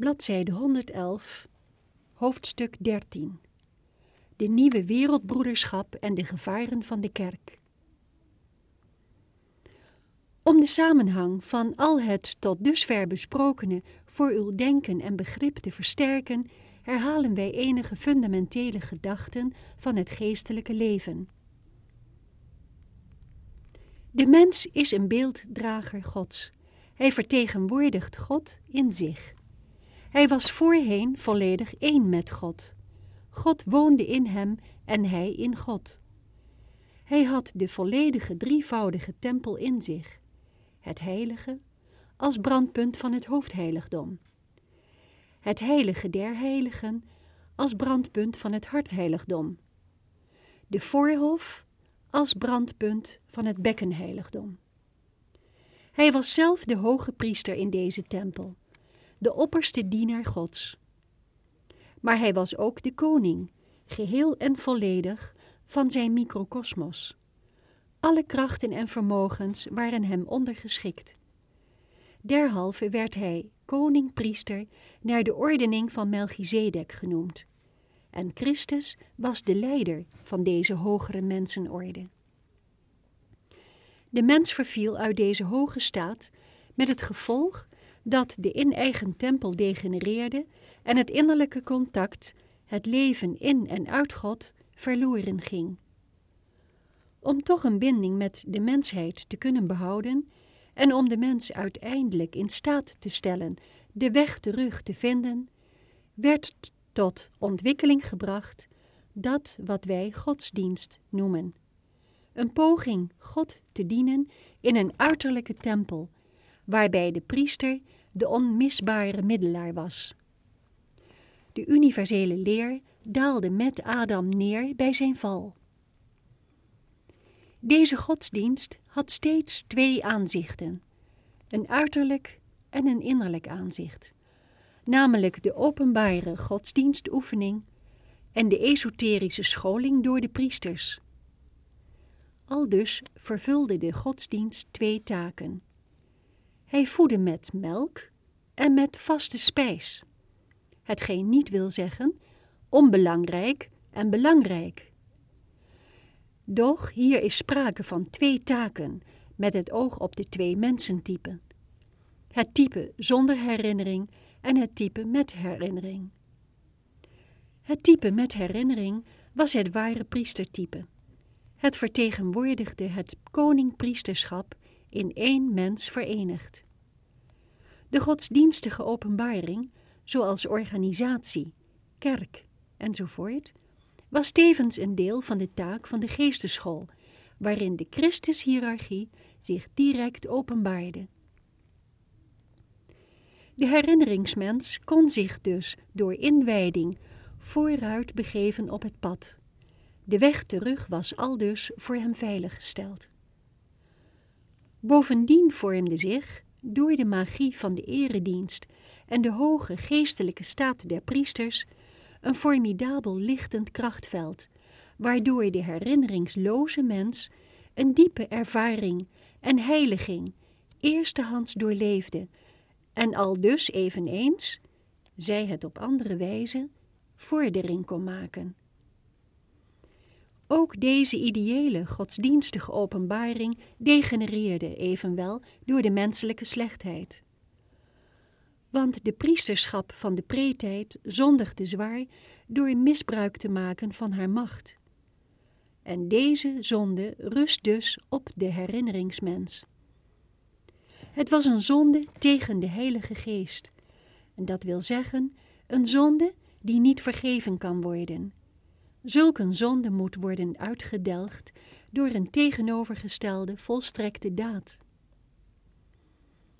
bladzijde 111, hoofdstuk 13. De nieuwe wereldbroederschap en de gevaren van de kerk. Om de samenhang van al het tot dusver besprokene voor uw denken en begrip te versterken, herhalen wij enige fundamentele gedachten van het geestelijke leven. De mens is een beelddrager Gods. Hij vertegenwoordigt God in zich. Hij was voorheen volledig één met God. God woonde in hem en hij in God. Hij had de volledige drievoudige tempel in zich. Het heilige als brandpunt van het hoofdheiligdom. Het heilige der heiligen als brandpunt van het hartheiligdom. De voorhof als brandpunt van het bekkenheiligdom. Hij was zelf de hoge priester in deze tempel, de opperste dienaar Gods. Maar hij was ook de koning, geheel en volledig, van zijn microcosmos. Alle krachten en vermogens waren hem ondergeschikt. Derhalve werd hij koning-priester naar de ordening van Melchizedek genoemd. En Christus was de leider van deze hogere mensenorde. De mens verviel uit deze hoge staat met het gevolg dat de in-eigen tempel degenereerde en het innerlijke contact, het leven in en uit God, verloren ging. Om toch een binding met de mensheid te kunnen behouden en om de mens uiteindelijk in staat te stellen de weg terug te vinden, werd tot ontwikkeling gebracht dat wat wij godsdienst noemen. Een poging God te dienen in een uiterlijke tempel, waarbij de priester de onmisbare middelaar was. De universele leer daalde met Adam neer bij zijn val. Deze godsdienst had steeds twee aanzichten, een uiterlijk en een innerlijk aanzicht, namelijk de openbare godsdienstoefening en de esoterische scholing door de priesters. Aldus vervulde de godsdienst twee taken. Hij voedde met melk en met vaste spijs, hetgeen niet wil zeggen onbelangrijk en belangrijk. Doch hier is sprake van twee taken met het oog op de twee mensentypen. Het type zonder herinnering en het type met herinnering. Het type met herinnering was het ware priestertype. Het vertegenwoordigde het koningpriesterschap in één mens verenigd. De godsdienstige openbaring, zoals organisatie, kerk enzovoort, was tevens een deel van de taak van de geesteschool, waarin de Christushierarchie zich direct openbaarde. De herinneringsmens kon zich dus door inwijding vooruit begeven op het pad. De weg terug was aldus voor hem veiliggesteld. Bovendien vormde zich, door de magie van de eredienst en de hoge geestelijke staat der priesters, een formidabel lichtend krachtveld, waardoor de herinneringsloze mens een diepe ervaring en heiliging eerstehands doorleefde en al dus eveneens, zij het op andere wijze, vordering kon maken. Ook deze ideële godsdienstige openbaring degenereerde evenwel door de menselijke slechtheid. Want de priesterschap van de preetijd zondigde zwaar door misbruik te maken van haar macht. En deze zonde rust dus op de herinneringsmens. Het was een zonde tegen de Heilige Geest, en dat wil zeggen een zonde die niet vergeven kan worden Zulk een zonde moet worden uitgedelgd door een tegenovergestelde volstrekte daad.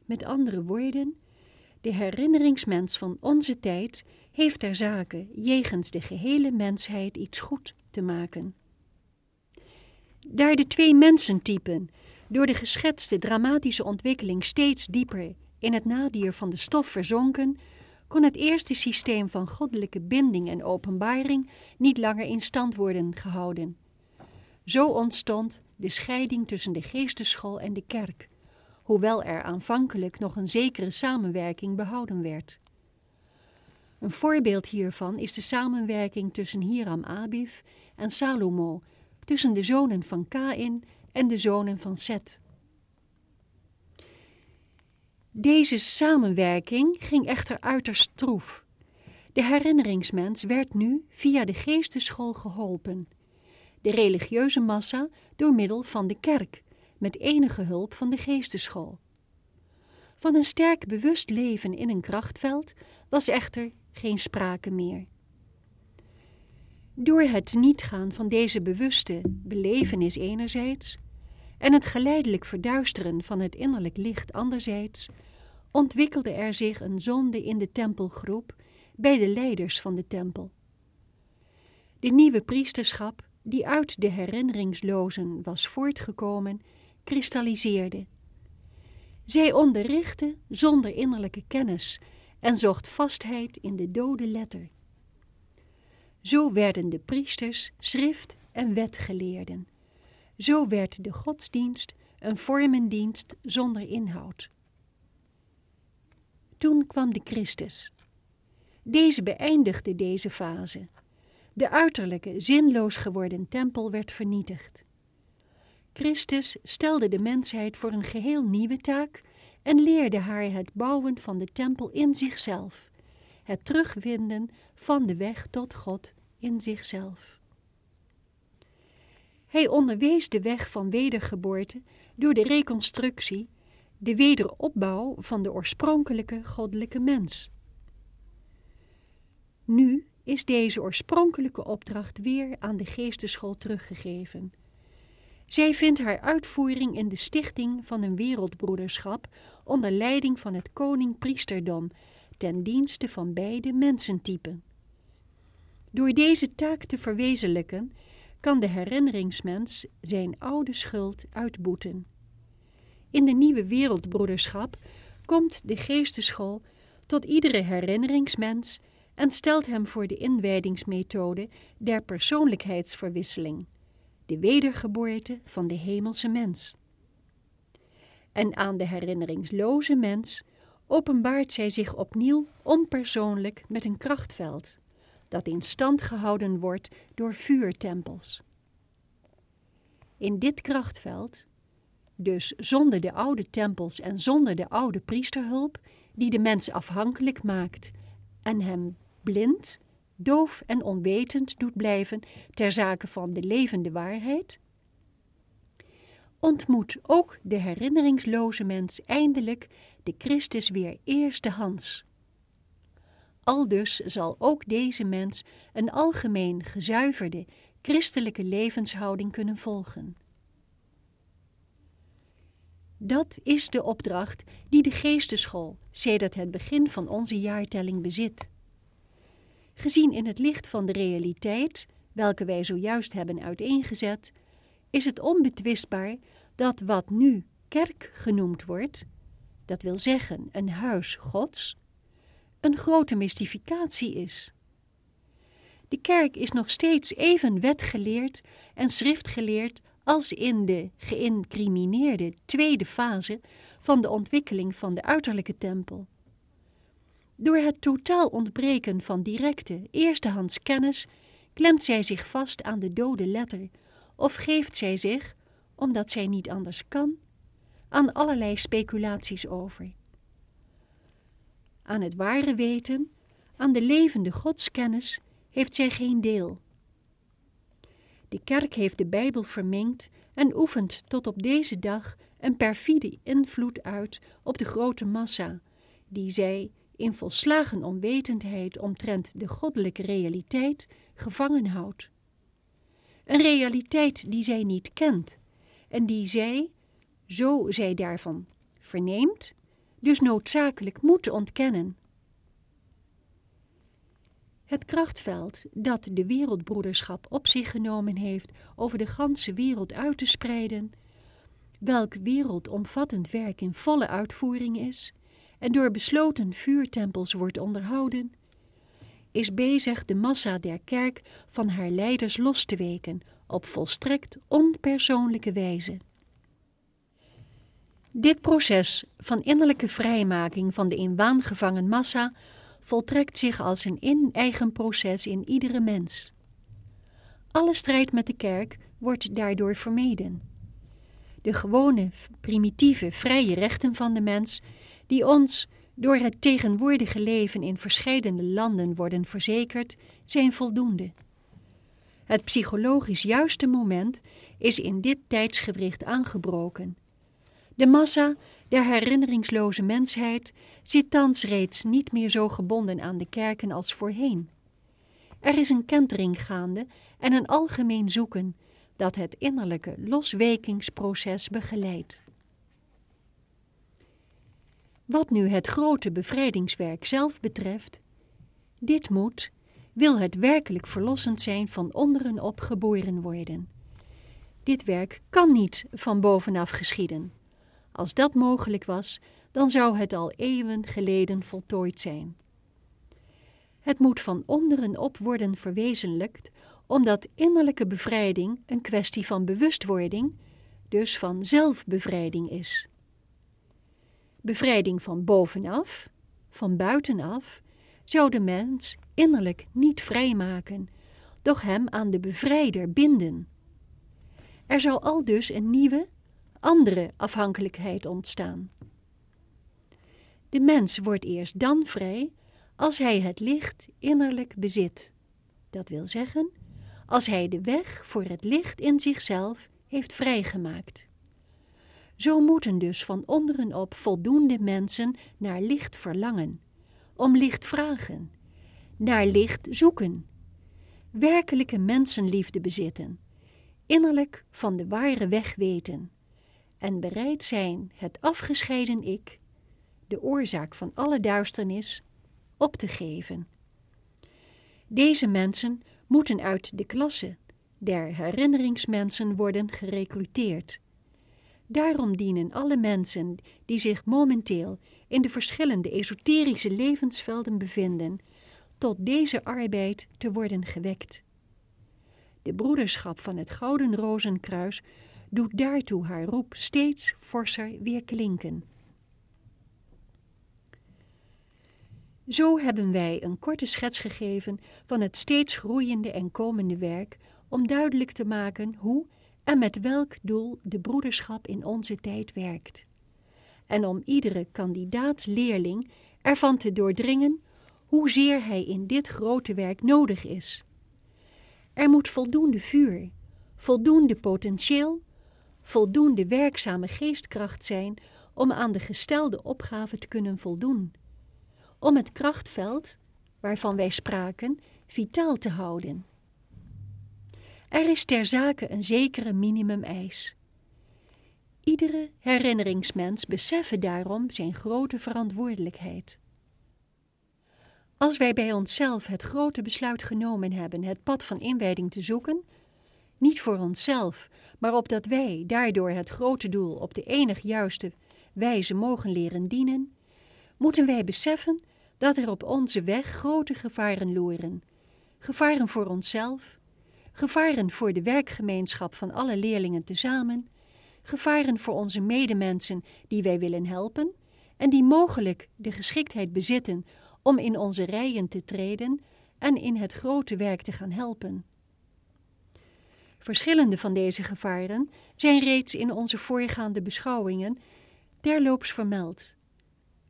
Met andere woorden, de herinneringsmens van onze tijd heeft ter zake jegens de gehele mensheid iets goed te maken. Daar de twee mensentypen door de geschetste dramatische ontwikkeling steeds dieper in het nadier van de stof verzonken, kon het eerste systeem van goddelijke binding en openbaring niet langer in stand worden gehouden. Zo ontstond de scheiding tussen de geesteschool en de kerk, hoewel er aanvankelijk nog een zekere samenwerking behouden werd. Een voorbeeld hiervan is de samenwerking tussen Hiram Abif en Salomo, tussen de zonen van Kain en de zonen van Seth. Deze samenwerking ging echter uiterst troef. De herinneringsmens werd nu via de geesteschool geholpen. De religieuze massa door middel van de kerk, met enige hulp van de geesteschool. Van een sterk bewust leven in een krachtveld was echter geen sprake meer. Door het niet gaan van deze bewuste belevenis enerzijds en het geleidelijk verduisteren van het innerlijk licht anderzijds, ontwikkelde er zich een zonde in de tempelgroep bij de leiders van de tempel. De nieuwe priesterschap, die uit de herinneringslozen was voortgekomen, kristalliseerde. Zij onderrichtte zonder innerlijke kennis en zocht vastheid in de dode letter. Zo werden de priesters schrift- en wetgeleerden. Zo werd de godsdienst een vormendienst zonder inhoud. Toen kwam de Christus. Deze beëindigde deze fase. De uiterlijke, zinloos geworden tempel werd vernietigd. Christus stelde de mensheid voor een geheel nieuwe taak en leerde haar het bouwen van de tempel in zichzelf, het terugvinden van de weg tot God in zichzelf. Hij onderwees de weg van wedergeboorte door de reconstructie, de wederopbouw van de oorspronkelijke goddelijke mens. Nu is deze oorspronkelijke opdracht weer aan de geesteschool teruggegeven. Zij vindt haar uitvoering in de stichting van een wereldbroederschap onder leiding van het koning-priesterdom ten dienste van beide mensentypen. Door deze taak te verwezenlijken kan de herinneringsmens zijn oude schuld uitboeten. In de nieuwe wereldbroederschap komt de geesteschool tot iedere herinneringsmens en stelt hem voor de inwijdingsmethode der persoonlijkheidsverwisseling, de wedergeboorte van de hemelse mens. En aan de herinneringsloze mens openbaart zij zich opnieuw onpersoonlijk met een krachtveld, dat in stand gehouden wordt door vuurtempels. In dit krachtveld, dus zonder de oude tempels en zonder de oude priesterhulp, die de mens afhankelijk maakt en hem blind, doof en onwetend doet blijven ter zake van de levende waarheid, ontmoet ook de herinneringsloze mens eindelijk de Christus weer eerstehands. Aldus zal ook deze mens een algemeen gezuiverde christelijke levenshouding kunnen volgen. Dat is de opdracht die de geesteschool sedert het begin van onze jaartelling bezit. Gezien in het licht van de realiteit, welke wij zojuist hebben uiteengezet, is het onbetwistbaar dat wat nu kerk genoemd wordt, dat wil zeggen een huis Gods, een grote mystificatie is. De kerk is nog steeds even wetgeleerd en schriftgeleerd als in de geïncrimineerde tweede fase van de ontwikkeling van de uiterlijke tempel. Door het totaal ontbreken van directe, eerstehands kennis klemt zij zich vast aan de dode letter of geeft zij zich, omdat zij niet anders kan, aan allerlei speculaties over. Aan het ware weten, aan de levende godskennis heeft zij geen deel. De kerk heeft de Bijbel vermengd en oefent tot op deze dag een perfide invloed uit op de grote massa, die zij in volslagen onwetendheid omtrent de goddelijke realiteit gevangen houdt. Een realiteit die zij niet kent en die zij, zo zij daarvan verneemt, dus noodzakelijk moet ontkennen. Het krachtveld dat de wereldbroederschap op zich genomen heeft over de ganse wereld uit te spreiden, welk wereldomvattend werk in volle uitvoering is en door besloten vuurtempels wordt onderhouden, is bezig de massa der kerk van haar leiders los te weken op volstrekt onpersoonlijke wijze. Dit proces van innerlijke vrijmaking van de in waan gevangen massa voltrekt zich als een in-eigen proces in iedere mens. Alle strijd met de kerk wordt daardoor vermeden. De gewone, primitieve, vrije rechten van de mens, die ons door het tegenwoordige leven in verschillende landen worden verzekerd, zijn voldoende. Het psychologisch juiste moment is in dit tijdsgewricht aangebroken. De massa der herinneringsloze mensheid zit thans reeds niet meer zo gebonden aan de kerken als voorheen. Er is een kentering gaande en een algemeen zoeken dat het innerlijke loswekingsproces begeleidt. Wat nu het grote bevrijdingswerk zelf betreft, dit moet, wil het werkelijk verlossend zijn van onderen op geboren worden. Dit werk kan niet van bovenaf geschieden. Als dat mogelijk was, dan zou het al eeuwen geleden voltooid zijn. Het moet van onderen op worden verwezenlijkt, omdat innerlijke bevrijding een kwestie van bewustwording, dus van zelfbevrijding is. Bevrijding van bovenaf, van buitenaf, zou de mens innerlijk niet vrijmaken, doch hem aan de bevrijder binden. Er zou al dus een nieuwe, andere afhankelijkheid ontstaan. De mens wordt eerst dan vrij als hij het licht innerlijk bezit. Dat wil zeggen, als hij de weg voor het licht in zichzelf heeft vrijgemaakt. Zo moeten dus van onderen op voldoende mensen naar licht verlangen, om licht vragen, naar licht zoeken, werkelijke mensenliefde bezitten, innerlijk van de ware weg weten en bereid zijn het afgescheiden ik, de oorzaak van alle duisternis, op te geven. Deze mensen moeten uit de klasse der herinneringsmensen worden gerecruiteerd. Daarom dienen alle mensen die zich momenteel in de verschillende esoterische levensvelden bevinden, tot deze arbeid te worden gewekt. De broederschap van het Gouden Rozenkruis doet daartoe haar roep steeds forser weer klinken. Zo hebben wij een korte schets gegeven van het steeds groeiende en komende werk om duidelijk te maken hoe en met welk doel de broederschap in onze tijd werkt. En om iedere kandidaat-leerling ervan te doordringen hoezeer hij in dit grote werk nodig is. Er moet voldoende vuur, voldoende potentieel, voldoende werkzame geestkracht zijn om aan de gestelde opgave te kunnen voldoen. Om het krachtveld, waarvan wij spraken, vitaal te houden. Er is ter zake een zekere minimum-eis. Iedere herinneringsmens beseffe daarom zijn grote verantwoordelijkheid. Als wij bij onszelf het grote besluit genomen hebben het pad van inwijding te zoeken, niet voor onszelf, maar opdat wij daardoor het grote doel op de enig juiste wijze mogen leren dienen, moeten wij beseffen dat er op onze weg grote gevaren loeren. Gevaren voor onszelf, gevaren voor de werkgemeenschap van alle leerlingen tezamen, gevaren voor onze medemensen die wij willen helpen en die mogelijk de geschiktheid bezitten om in onze rijen te treden en in het grote werk te gaan helpen. Verschillende van deze gevaren zijn reeds in onze voorgaande beschouwingen terloops vermeld.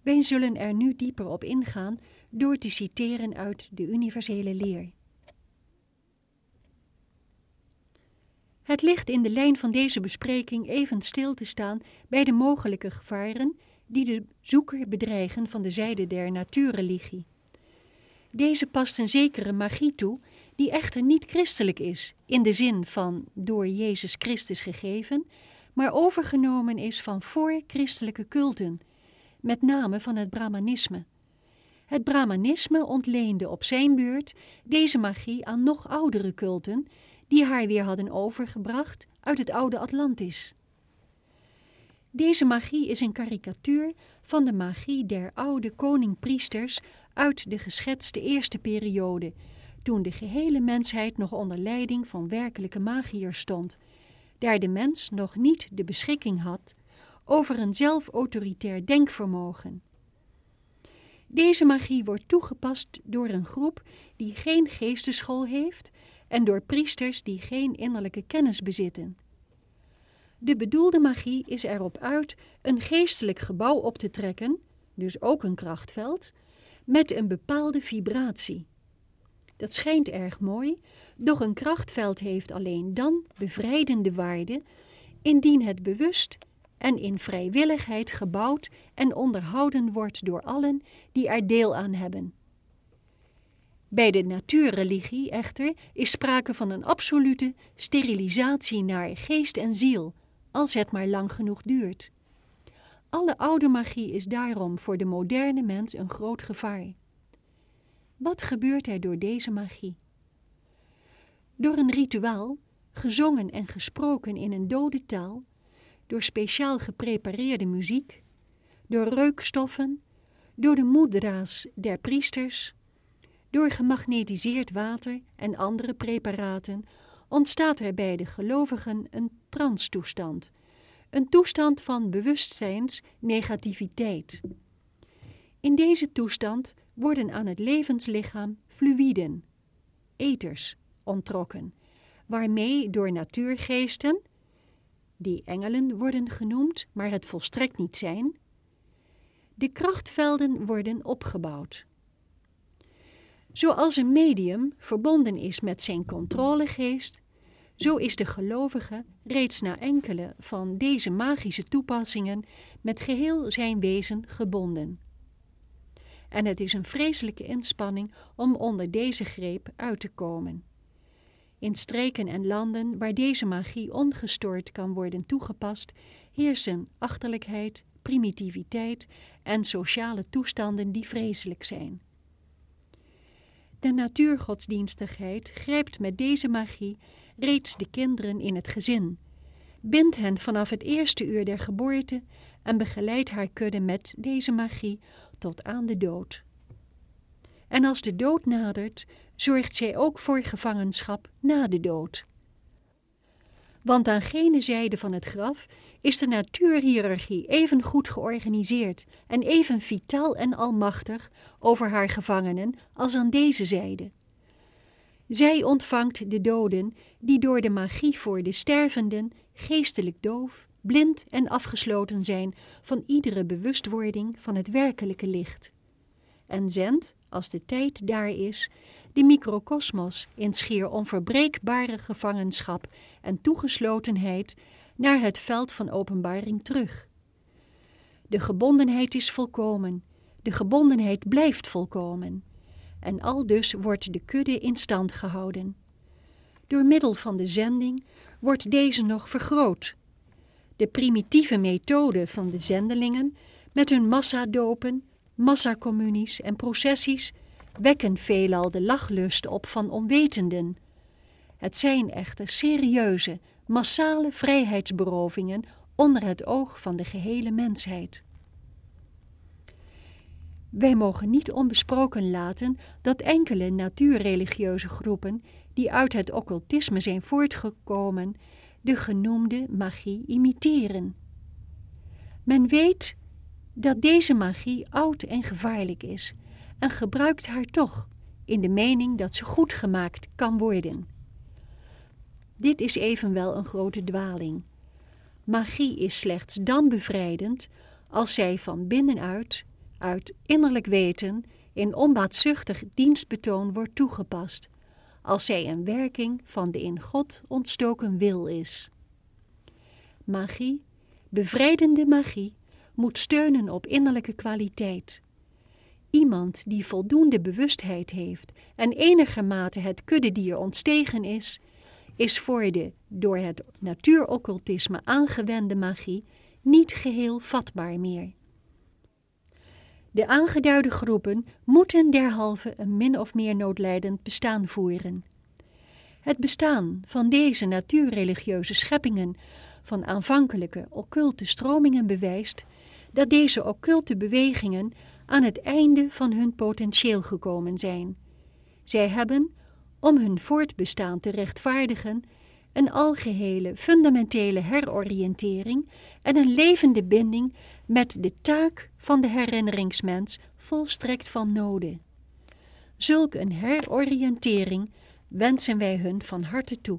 Wij zullen er nu dieper op ingaan door te citeren uit de universele leer. Het ligt in de lijn van deze bespreking even stil te staan bij de mogelijke gevaren die de zoeker bedreigen van de zijde der natuurreligie. Deze past een zekere magie toe, die echter niet christelijk is, in de zin van door Jezus Christus gegeven, maar overgenomen is van voor-christelijke culten, met name van het Brahmanisme. Het Brahmanisme ontleende op zijn beurt deze magie aan nog oudere culten, die haar weer hadden overgebracht uit het oude Atlantis. Deze magie is een karikatuur van de magie der oude koningpriesters uit de geschetste eerste periode, toen de gehele mensheid nog onder leiding van werkelijke magiërs stond, daar de mens nog niet de beschikking had over een zelfautoritair denkvermogen. Deze magie wordt toegepast door een groep die geen geesteschool heeft en door priesters die geen innerlijke kennis bezitten. De bedoelde magie is erop uit een geestelijk gebouw op te trekken, dus ook een krachtveld, met een bepaalde vibratie. Dat schijnt erg mooi, doch een krachtveld heeft alleen dan bevrijdende waarde indien het bewust en in vrijwilligheid gebouwd en onderhouden wordt door allen die er deel aan hebben. Bij de natuurreligie echter is sprake van een absolute sterilisatie naar geest en ziel, als het maar lang genoeg duurt. Alle oude magie is daarom voor de moderne mens een groot gevaar. Wat gebeurt er door deze magie? Door een rituaal, gezongen en gesproken in een dode taal, door speciaal geprepareerde muziek, door reukstoffen, door de moedra's der priesters, door gemagnetiseerd water en andere preparaten ontstaat er bij de gelovigen een transtoestand, een toestand van bewustzijnsnegativiteit. In deze toestand worden aan het levenslichaam fluïden, eters, ontrokken, waarmee door natuurgeesten, die engelen worden genoemd, maar het volstrekt niet zijn, de krachtvelden worden opgebouwd. Zoals een medium verbonden is met zijn controlegeest, zo is de gelovige reeds na enkele van deze magische toepassingen met geheel zijn wezen gebonden. En het is een vreselijke inspanning om onder deze greep uit te komen. In streken en landen waar deze magie ongestoord kan worden toegepast, heersen achterlijkheid, primitiviteit en sociale toestanden die vreselijk zijn. De natuurgodsdienstigheid grijpt met deze magie reeds de kinderen in het gezin, bindt hen vanaf het eerste uur der geboorte en begeleidt haar kudde met deze magie tot aan de dood. En als de dood nadert, zorgt zij ook voor gevangenschap na de dood. Want aan gene zijde van het graf is de natuurhiërarchie even goed georganiseerd en even vitaal en almachtig over haar gevangenen als aan deze zijde. Zij ontvangt de doden die door de magie voor de stervenden geestelijk doof, blind en afgesloten zijn van iedere bewustwording van het werkelijke licht. En zendt, als de tijd daar is, de microcosmos in schier onverbreekbare gevangenschap en toegeslotenheid naar het veld van openbaring terug. De gebondenheid is volkomen, de gebondenheid blijft volkomen, en al dus wordt de kudde in stand gehouden. Door middel van de zending wordt deze nog vergroot. De primitieve methode van de zendelingen, met hun massadopen, massacommunies en processies, wekken veelal de lachlust op van onwetenden. Het zijn echter serieuze, massale vrijheidsberovingen onder het oog van de gehele mensheid. Wij mogen niet onbesproken laten dat enkele natuurreligieuze groepen die uit het occultisme zijn voortgekomen, de genoemde magie imiteren. Men weet dat deze magie oud en gevaarlijk is en gebruikt haar toch in de mening dat ze goed gemaakt kan worden. Dit is evenwel een grote dwaling. Magie is slechts dan bevrijdend als zij van binnenuit, uit innerlijk weten, in onbaatzuchtig dienstbetoon wordt toegepast, als zij een werking van de in God ontstoken wil is. Magie, bevrijdende magie, moet steunen op innerlijke kwaliteit. Iemand die voldoende bewustheid heeft en enigermate het kuddedier ontstegen is, is voor de door het natuuroccultisme aangewende magie niet geheel vatbaar meer. De aangeduide groepen moeten derhalve een min of meer noodlijdend bestaan voeren. Het bestaan van deze natuurreligieuze scheppingen van aanvankelijke occulte stromingen bewijst dat deze occulte bewegingen aan het einde van hun potentieel gekomen zijn. Zij hebben, om hun voortbestaan te rechtvaardigen, een algehele fundamentele heroriëntering en een levende binding met de taak van de herinneringsmens volstrekt van noden. Zulk een heroriëntering wensen wij hun van harte toe.